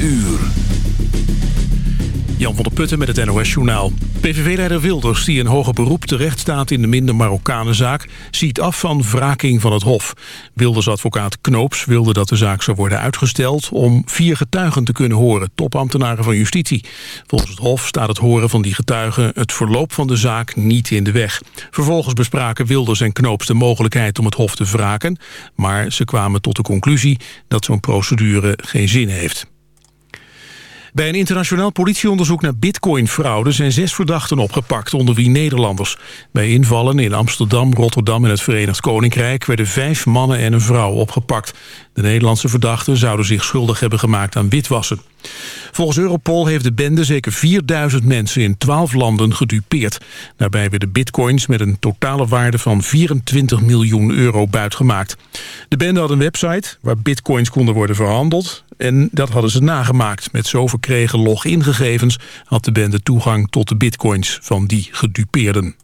uur. Jan van der Putten met het NOS-journaal. PVV-leider Wilders, die in hoger beroep terecht staat in de minder Marokkanenzaak, ziet af van wraking van het Hof. Wilders advocaat Knoops wilde dat de zaak zou worden uitgesteld om vier getuigen te kunnen horen, topambtenaren van justitie. Volgens het Hof staat het horen van die getuigen het verloop van de zaak niet in de weg. Vervolgens bespraken Wilders en Knoops de mogelijkheid om het Hof te wraken, maar ze kwamen tot de conclusie dat zo'n procedure geen zin heeft. Bij een internationaal politieonderzoek naar bitcoinfraude zijn zes verdachten opgepakt, onder wie Nederlanders. Bij invallen in Amsterdam, Rotterdam en het Verenigd Koninkrijk werden vijf mannen en een vrouw opgepakt. De Nederlandse verdachten zouden zich schuldig hebben gemaakt aan witwassen. Volgens Europol heeft de bende zeker 4000 mensen in 12 landen gedupeerd. Daarbij werden bitcoins met een totale waarde van 24 miljoen euro buitgemaakt. De bende had een website waar bitcoins konden worden verhandeld. En dat hadden ze nagemaakt. Met zo verkregen login-gegevens had de bende toegang tot de bitcoins van die gedupeerden.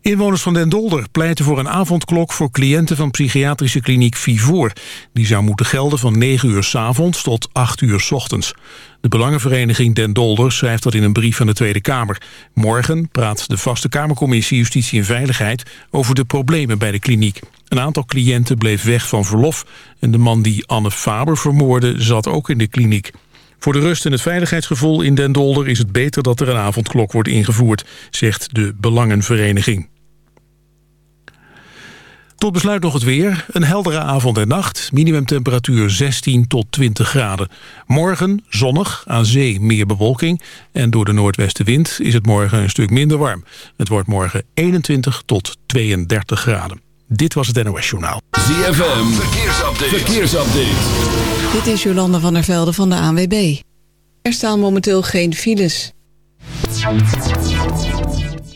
Inwoners van Den Dolder pleiten voor een avondklok voor cliënten van psychiatrische kliniek Vivor. Die zou moeten gelden van 9 uur s avonds tot 8 uur s ochtends. De Belangenvereniging Den Dolder schrijft dat in een brief van de Tweede Kamer. Morgen praat de Vaste Kamercommissie Justitie en Veiligheid over de problemen bij de kliniek. Een aantal cliënten bleef weg van verlof en de man die Anne Faber vermoorde zat ook in de kliniek. Voor de rust en het veiligheidsgevoel in Den Dolder is het beter dat er een avondklok wordt ingevoerd, zegt de Belangenvereniging. Tot besluit nog het weer. Een heldere avond en nacht. Minimumtemperatuur 16 tot 20 graden. Morgen zonnig, aan zee meer bewolking. En door de noordwestenwind is het morgen een stuk minder warm. Het wordt morgen 21 tot 32 graden. Dit was het NOS Journaal. ZFM, verkeersupdate. verkeersupdate. Dit is Jolanda van der Velde van de ANWB. Er staan momenteel geen files.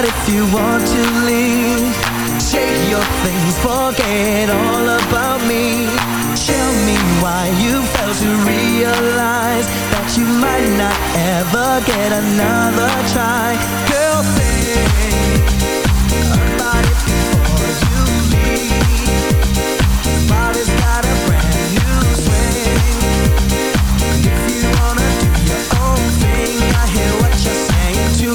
But if you want to leave Take your things, forget all about me. Tell me why you failed to realize That you might not ever get another try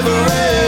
never end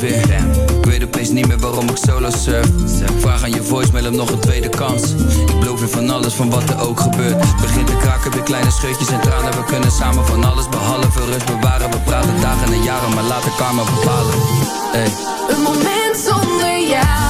weer. Ik weet opeens niet meer waarom ik solo surf. Vraag aan je voicemail om nog een tweede kans. Ik beloof je van alles van wat er ook gebeurt. Begint te kraken, weer kleine scheutjes en tranen. We kunnen samen van alles behalve rust bewaren We praten dagen en jaren, maar laat de karma bepalen. Een moment zonder jou,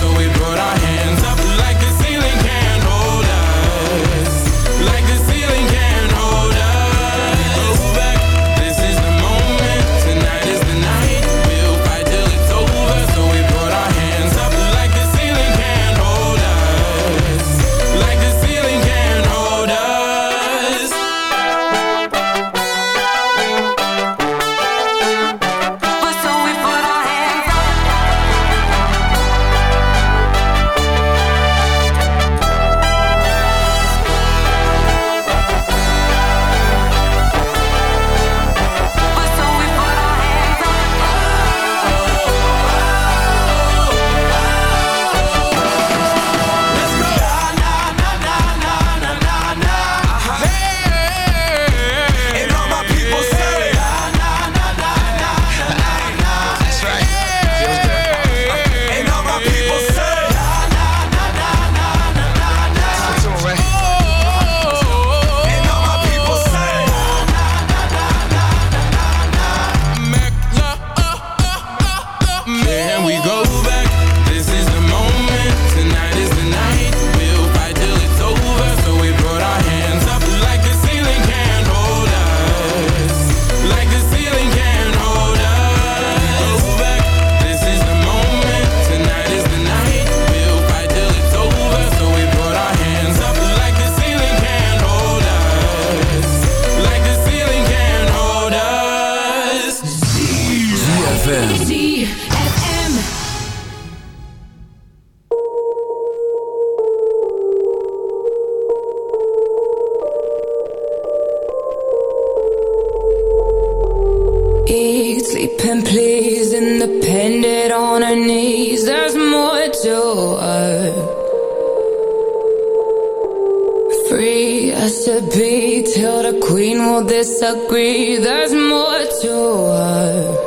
More to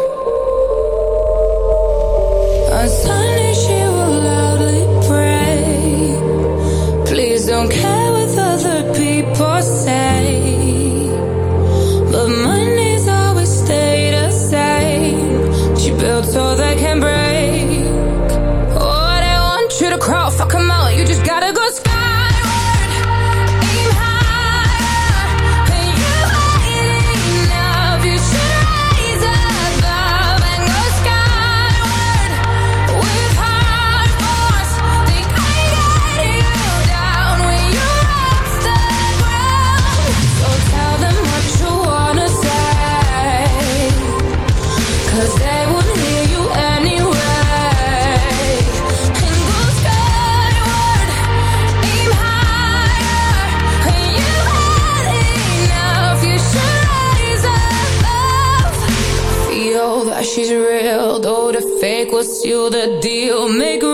you the deal. Maker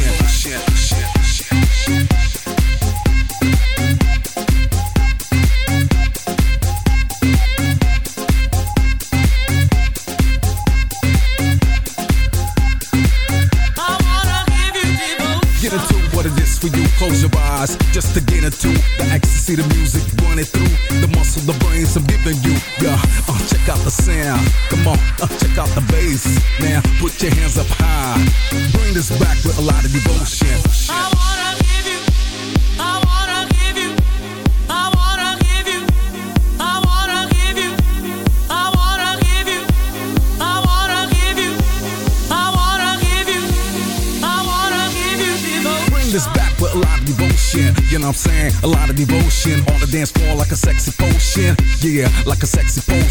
Now put your hands up high. Bring this back with a lot of devotion. I wanna give you, I wanna give you, I wanna give you, I wanna give you, I wanna give you, I wanna give you, I wanna give you, I wanna give you devotion. Bring this back with a lot of devotion. You know what I'm saying? A lot of devotion on the dance floor like a sexy potion. Yeah, like a sexy potion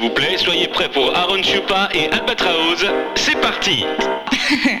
vous plaît, soyez prêts pour Aaron Chupa et Albatraoz. C'est parti